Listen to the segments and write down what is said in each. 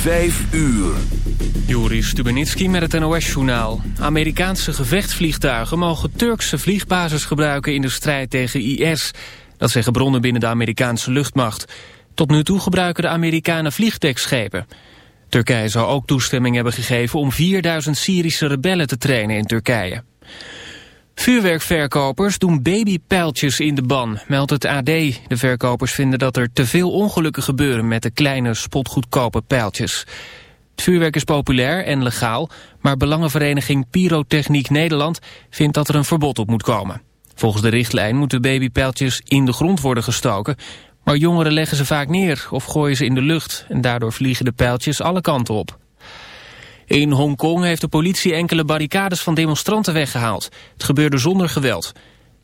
Vijf uur. Joris Stubenitski met het NOS-journaal. Amerikaanse gevechtsvliegtuigen mogen Turkse vliegbasis gebruiken in de strijd tegen IS. Dat zeggen bronnen binnen de Amerikaanse luchtmacht. Tot nu toe gebruiken de Amerikanen vliegdekschepen. Turkije zou ook toestemming hebben gegeven om 4000 Syrische rebellen te trainen in Turkije. Vuurwerkverkopers doen babypijltjes in de ban, meldt het AD. De verkopers vinden dat er te veel ongelukken gebeuren met de kleine spotgoedkope pijltjes. Het vuurwerk is populair en legaal, maar Belangenvereniging Pyrotechniek Nederland vindt dat er een verbod op moet komen. Volgens de richtlijn moeten babypijltjes in de grond worden gestoken, maar jongeren leggen ze vaak neer of gooien ze in de lucht en daardoor vliegen de pijltjes alle kanten op. In Hongkong heeft de politie enkele barricades van demonstranten weggehaald. Het gebeurde zonder geweld.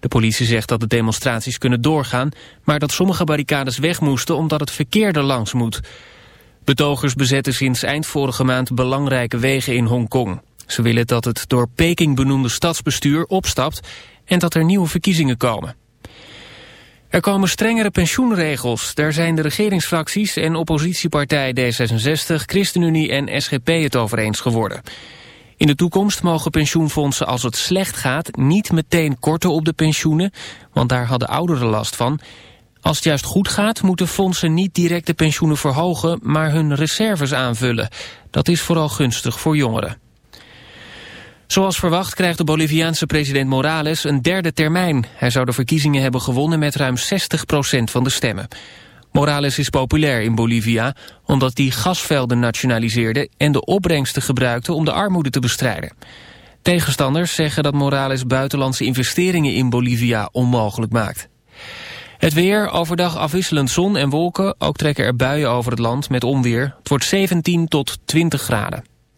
De politie zegt dat de demonstraties kunnen doorgaan... maar dat sommige barricades weg moesten omdat het verkeer er langs moet. Betogers bezetten sinds eind vorige maand belangrijke wegen in Hongkong. Ze willen dat het door Peking benoemde stadsbestuur opstapt... en dat er nieuwe verkiezingen komen. Er komen strengere pensioenregels. Daar zijn de regeringsfracties en oppositiepartij D66, ChristenUnie en SGP het over eens geworden. In de toekomst mogen pensioenfondsen als het slecht gaat niet meteen korten op de pensioenen, want daar hadden ouderen last van. Als het juist goed gaat, moeten fondsen niet direct de pensioenen verhogen, maar hun reserves aanvullen. Dat is vooral gunstig voor jongeren. Zoals verwacht krijgt de Boliviaanse president Morales een derde termijn. Hij zou de verkiezingen hebben gewonnen met ruim 60% van de stemmen. Morales is populair in Bolivia omdat hij gasvelden nationaliseerde... en de opbrengsten gebruikte om de armoede te bestrijden. Tegenstanders zeggen dat Morales buitenlandse investeringen in Bolivia onmogelijk maakt. Het weer, overdag afwisselend zon en wolken. Ook trekken er buien over het land met onweer. Het wordt 17 tot 20 graden.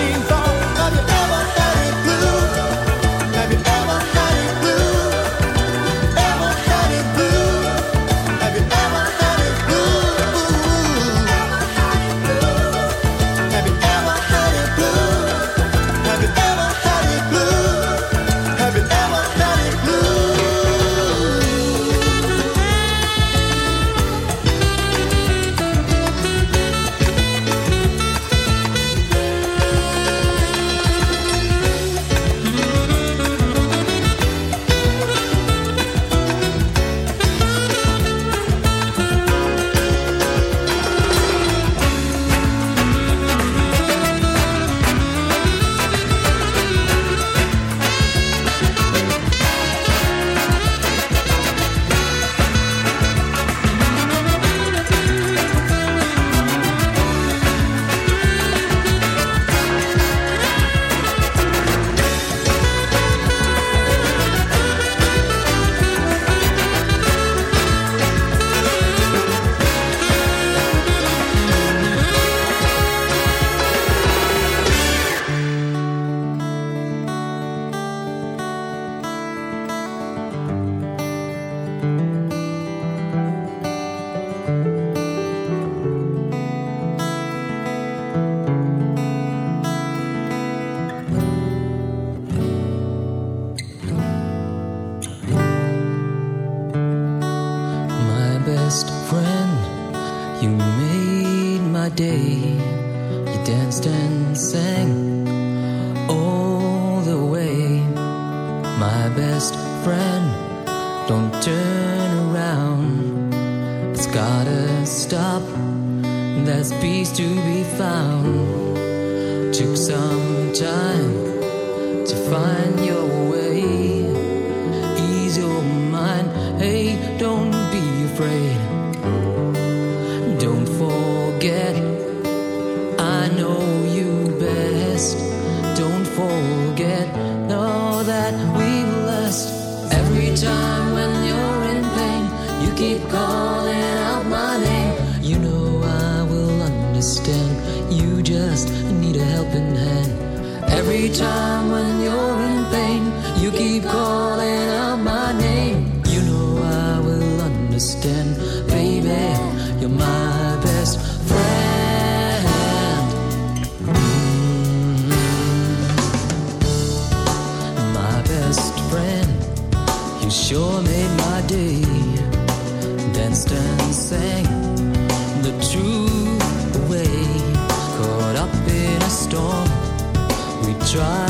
seen stop, there's peace to be found. Took some time to find your way. Ease your mind, hey, don't be afraid. helping hand. Every time when you're in pain, you keep calling out my name. You know I will understand. try.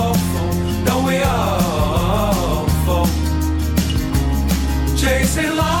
Chasing love.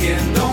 thinking.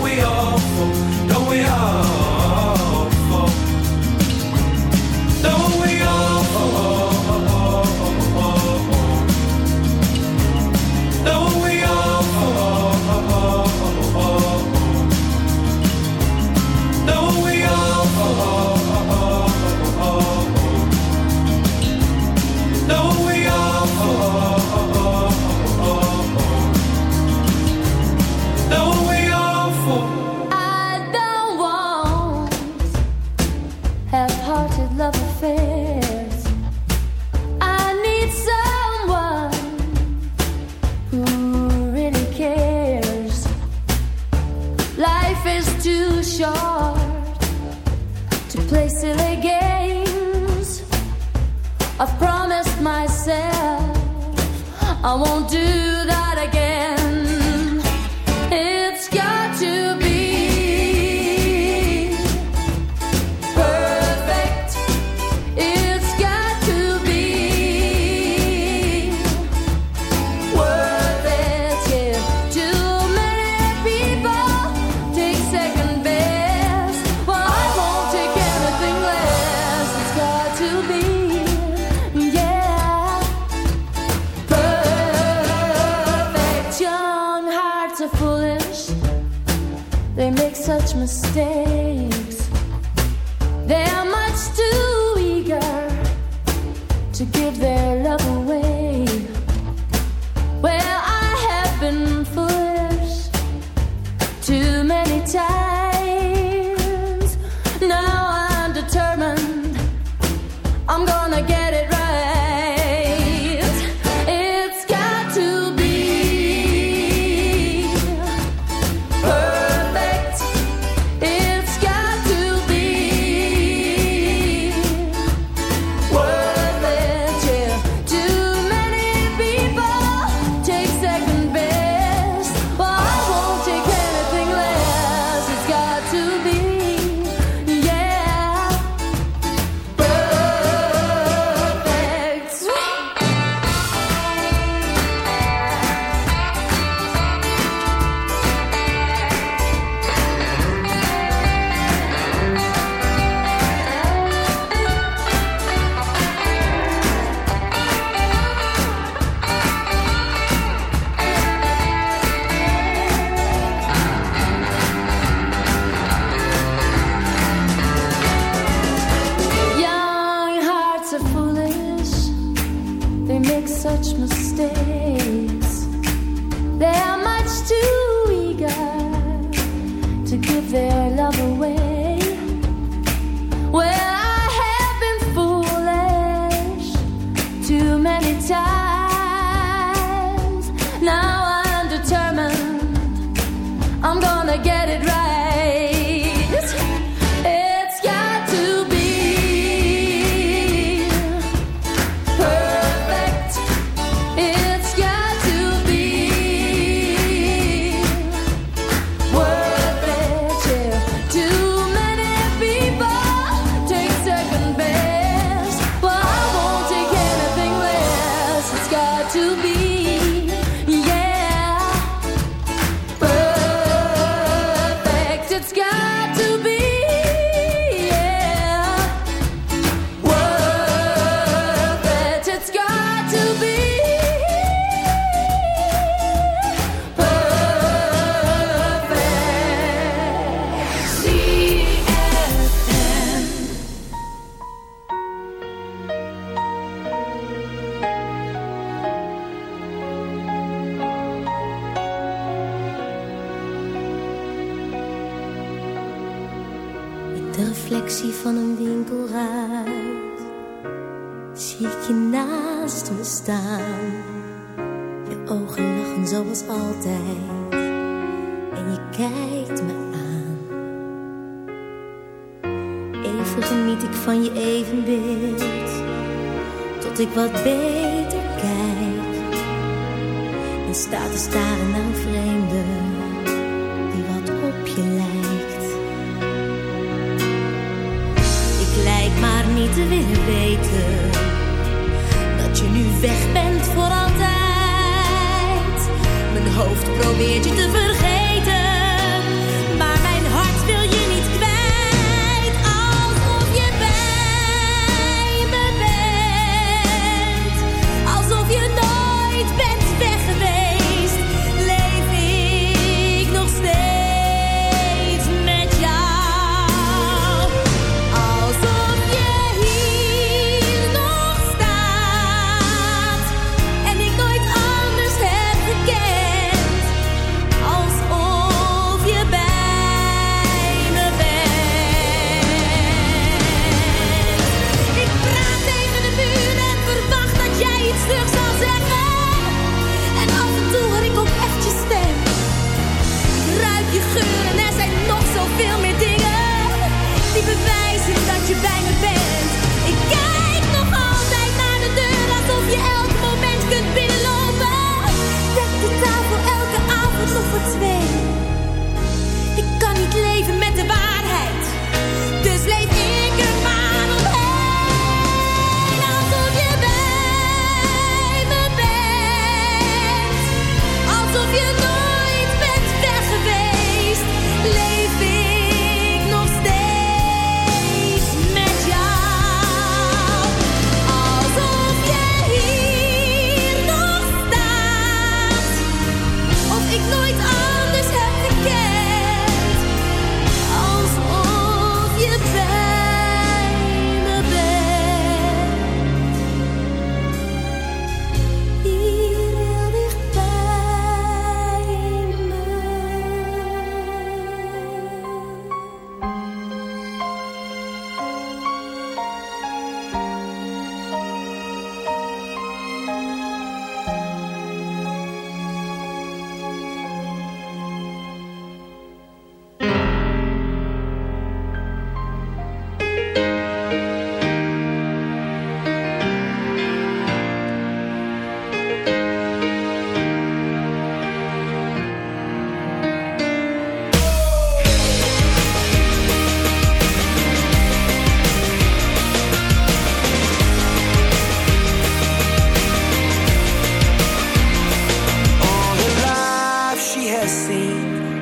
I'm gonna get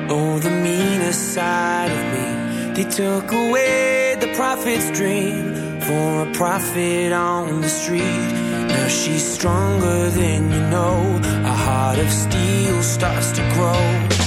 Oh, the meaner side of me. They took away the prophet's dream for a profit on the street. Now she's stronger than you know. A heart of steel starts to grow.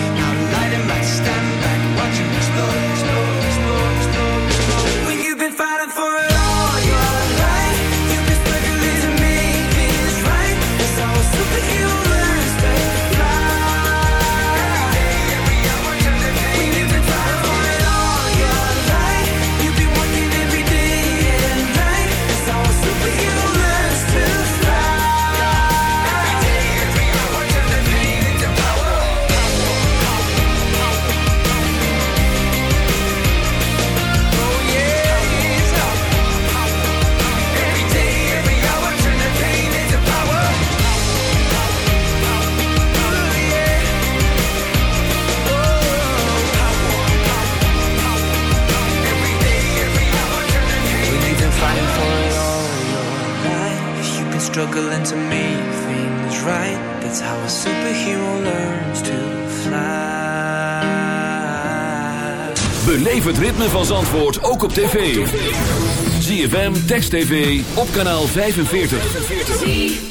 Struggling to make things right. That's how a superhero learns to fly. Beleef het ritme van Zandvoort ook op tv. ZFM, Text TV, op kanaal 45.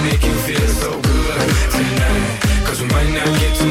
might not get tomorrow.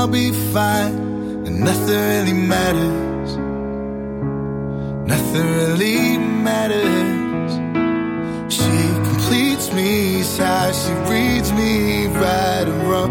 I'll be fine, and nothing really matters. Nothing really matters. She completes me, sighs, she reads me right and wrong.